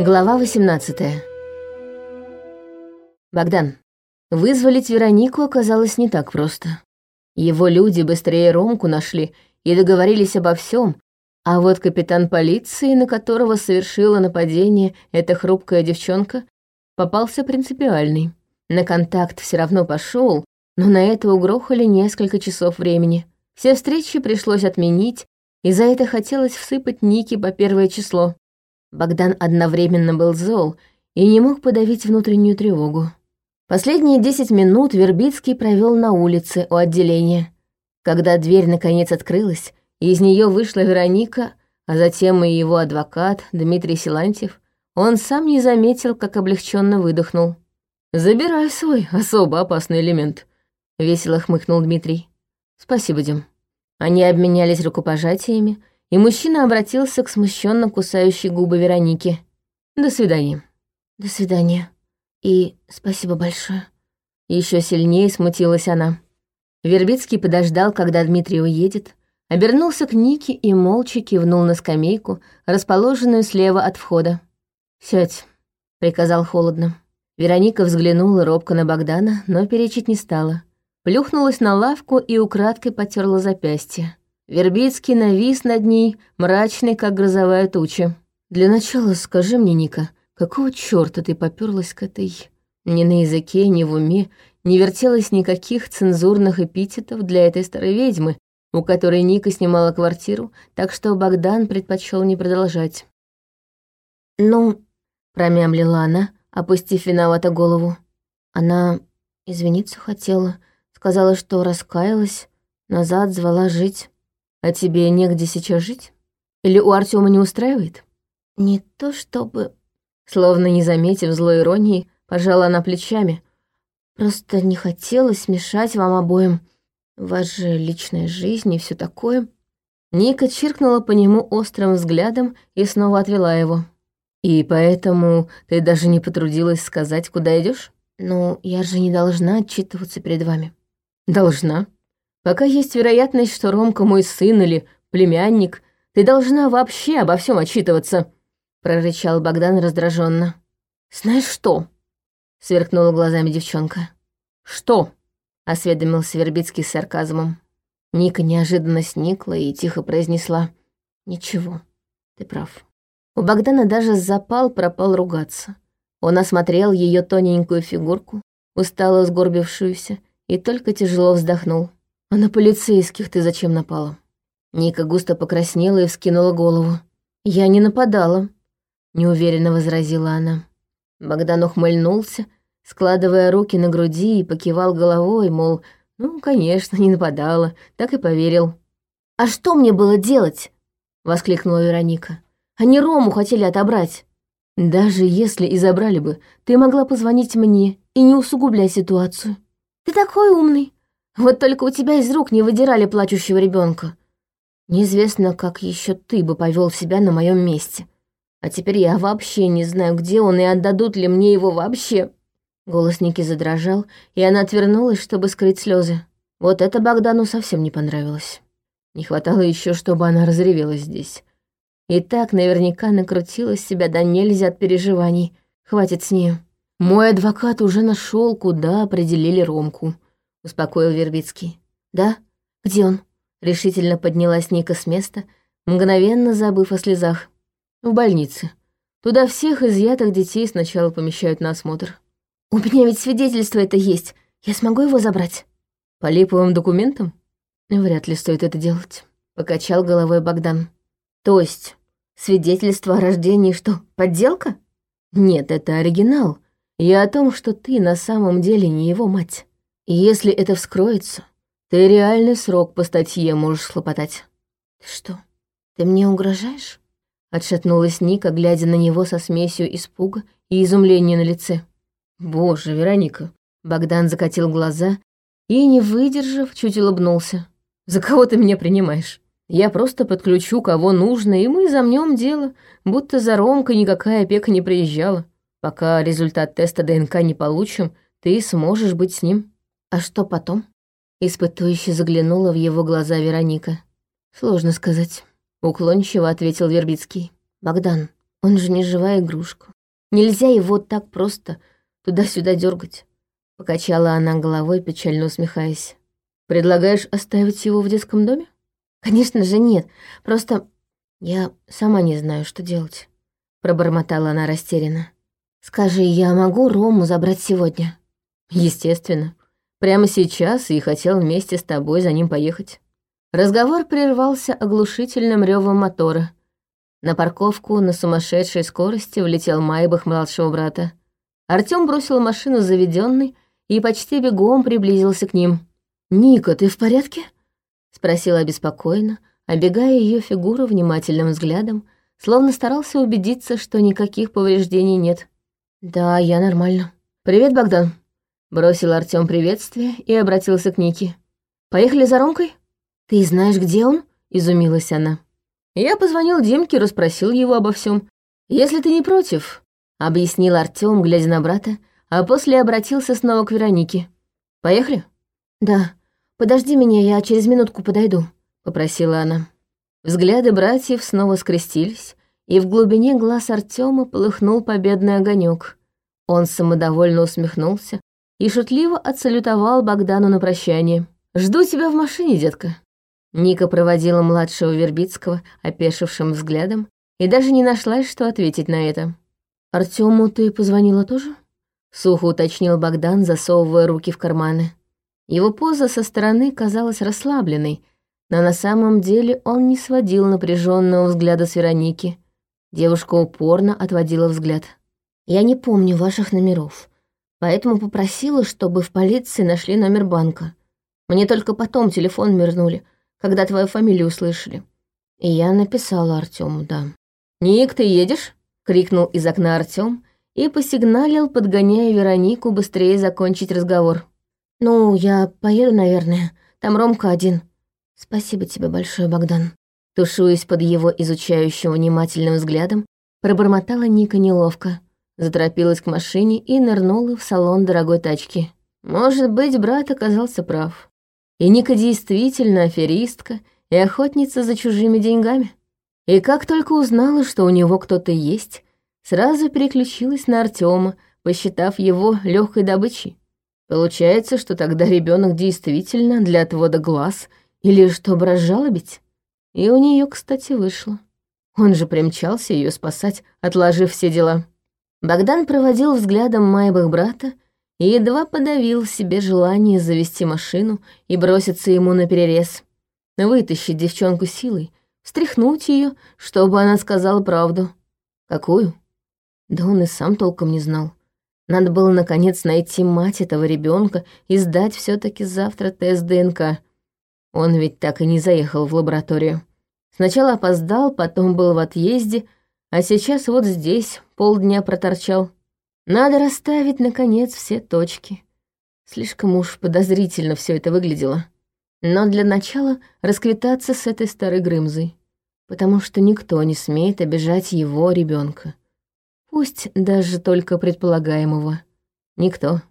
Глава 18 Богдан. Вызволить Веронику оказалось не так просто. Его люди быстрее Ромку нашли и договорились обо всем, а вот капитан полиции, на которого совершила нападение эта хрупкая девчонка, попался принципиальный. На контакт все равно пошел, но на это угрохали несколько часов времени. Все встречи пришлось отменить, и за это хотелось всыпать Ники по первое число. Богдан одновременно был зол и не мог подавить внутреннюю тревогу. Последние десять минут Вербицкий провел на улице у отделения. Когда дверь наконец открылась, из нее вышла Вероника, а затем и его адвокат Дмитрий Силантьев, он сам не заметил, как облегченно выдохнул. «Забирай свой особо опасный элемент», — весело хмыкнул Дмитрий. «Спасибо, Дим». Они обменялись рукопожатиями, и мужчина обратился к смущенно кусающей губы Веронике. «До свидания». «До свидания. И спасибо большое». Еще сильнее смутилась она. Вербицкий подождал, когда Дмитрий уедет, обернулся к Нике и молча кивнул на скамейку, расположенную слева от входа. «Сядь», — приказал холодно. Вероника взглянула робко на Богдана, но перечить не стала плюхнулась на лавку и украдкой потерла запястье. Вербицкий навис над ней, мрачный, как грозовая туча. «Для начала скажи мне, Ника, какого чёрта ты попёрлась к этой...» Ни на языке, ни в уме не вертелось никаких цензурных эпитетов для этой старой ведьмы, у которой Ника снимала квартиру, так что Богдан предпочел не продолжать. «Ну...» — промямлила она, опустив виновато голову. Она извиниться хотела, Сказала, что раскаялась, назад звала жить. А тебе негде сейчас жить? Или у Артема не устраивает? Не то чтобы... Словно не заметив злой иронии, пожала она плечами. Просто не хотелось мешать вам обоим. Ваша личная жизнь и все такое. Ника чиркнула по нему острым взглядом и снова отвела его. «И поэтому ты даже не потрудилась сказать, куда идешь? «Ну, я же не должна отчитываться перед вами». Должна. Пока есть вероятность, что Ромка мой сын или племянник, ты должна вообще обо всем отчитываться, прорычал Богдан раздраженно. Знаешь что? сверкнула глазами девчонка. Что? осведомился Вербицкий с сарказмом. Ника неожиданно сникла и тихо произнесла. «Ничего, ты прав». У Богдана даже запал пропал ругаться. Он осмотрел ее тоненькую фигурку, устало сгорбившуюся, и только тяжело вздохнул. «А на полицейских ты зачем напала?» Ника густо покраснела и вскинула голову. «Я не нападала», — неуверенно возразила она. Богдан ухмыльнулся, складывая руки на груди и покивал головой, мол, ну, конечно, не нападала, так и поверил. «А что мне было делать?» — воскликнула Вероника. «Они Рому хотели отобрать». «Даже если и забрали бы, ты могла позвонить мне и не усугубляй ситуацию. Ты такой умный. Вот только у тебя из рук не выдирали плачущего ребенка. Неизвестно, как еще ты бы повел себя на моем месте. А теперь я вообще не знаю, где он и отдадут ли мне его вообще. Голос Ники задрожал, и она отвернулась, чтобы скрыть слезы. Вот это Богдану совсем не понравилось. Не хватало еще, чтобы она разревелась здесь. И так наверняка накрутила себя до нельзя от переживаний. Хватит с нее. «Мой адвокат уже нашел, куда определили Ромку», — успокоил Вербицкий. «Да? Где он?» Решительно поднялась Ника с места, мгновенно забыв о слезах. «В больнице. Туда всех изъятых детей сначала помещают на осмотр». «У меня ведь свидетельство это есть. Я смогу его забрать?» «По липовым документам?» «Вряд ли стоит это делать», — покачал головой Богдан. «То есть свидетельство о рождении что, подделка?» «Нет, это оригинал, я о том, что ты на самом деле не его мать. И если это вскроется, ты реальный срок по статье можешь схлопотать. Ты что, ты мне угрожаешь? Отшатнулась Ника, глядя на него со смесью испуга и изумления на лице. Боже, Вероника. Богдан закатил глаза и, не выдержав, чуть улыбнулся. За кого ты меня принимаешь? Я просто подключу, кого нужно, и мы замнем дело, будто за Ромкой никакая опека не приезжала. Пока результат теста ДНК не получим, ты сможешь быть с ним. А что потом? Испытующе заглянула в его глаза Вероника. Сложно сказать. Уклончиво ответил Вербицкий. Богдан, Он же не живая игрушка. Нельзя его так просто туда-сюда дергать. Покачала она головой, печально усмехаясь. «Предлагаешь оставить его в детском доме?» «Конечно же нет. Просто я сама не знаю, что делать», — пробормотала она растерянно. «Скажи, я могу Рому забрать сегодня?» «Естественно. Прямо сейчас и хотел вместе с тобой за ним поехать». Разговор прервался оглушительным ревом мотора. На парковку на сумасшедшей скорости влетел Майбах младшего брата. Артём бросил машину заведенный и почти бегом приблизился к ним. «Ника, ты в порядке?» — спросила обеспокоенно, обегая ее фигуру внимательным взглядом, словно старался убедиться, что никаких повреждений нет. «Да, я нормально». «Привет, Богдан», — бросил Артём приветствие и обратился к Нике. «Поехали за Ромкой?» «Ты знаешь, где он?» — изумилась она. Я позвонил Димке, расспросил его обо всем. «Если ты не против», — объяснил Артём, глядя на брата, а после обратился снова к Веронике. «Поехали?» «Да. Подожди меня, я через минутку подойду», — попросила она. Взгляды братьев снова скрестились, и в глубине глаз Артёма полыхнул победный огонек. Он самодовольно усмехнулся и шутливо отсалютовал Богдану на прощание. «Жду тебя в машине, детка». Ника проводила младшего Вербицкого опешившим взглядом и даже не нашлась, что ответить на это. «Артёму ты позвонила тоже?» — сухо уточнил Богдан, засовывая руки в карманы. Его поза со стороны казалась расслабленной, но на самом деле он не сводил напряженного взгляда с Вероники. Девушка упорно отводила взгляд. «Я не помню ваших номеров, поэтому попросила, чтобы в полиции нашли номер банка. Мне только потом телефон вернули, когда твою фамилию услышали. И я написала Артему, да. «Ник, ты едешь?» — крикнул из окна Артем и посигналил, подгоняя Веронику быстрее закончить разговор. «Ну, я поеду, наверное. Там Ромка один. Спасибо тебе большое, Богдан». Тушуясь под его изучающим внимательным взглядом, пробормотала Ника неловко, заторопилась к машине и нырнула в салон дорогой тачки. Может быть, брат оказался прав. И Ника действительно аферистка и охотница за чужими деньгами. И как только узнала, что у него кто-то есть, сразу переключилась на Артема, посчитав его легкой добычей. Получается, что тогда ребенок действительно для отвода глаз или чтобы разжалобить. И у нее, кстати, вышло. Он же примчался ее спасать, отложив все дела. Богдан проводил взглядом Майбах брата и едва подавил в себе желание завести машину и броситься ему на перерез. Вытащить девчонку силой, встряхнуть ее, чтобы она сказала правду. Какую? Да он и сам толком не знал. Надо было, наконец, найти мать этого ребенка и сдать все таки завтра тест ДНК. Он ведь так и не заехал в лабораторию. Сначала опоздал, потом был в отъезде, а сейчас вот здесь полдня проторчал. Надо расставить, наконец, все точки. Слишком уж подозрительно все это выглядело. Но для начала расквитаться с этой старой Грымзой, потому что никто не смеет обижать его ребенка. Пусть даже только предполагаемого. Никто.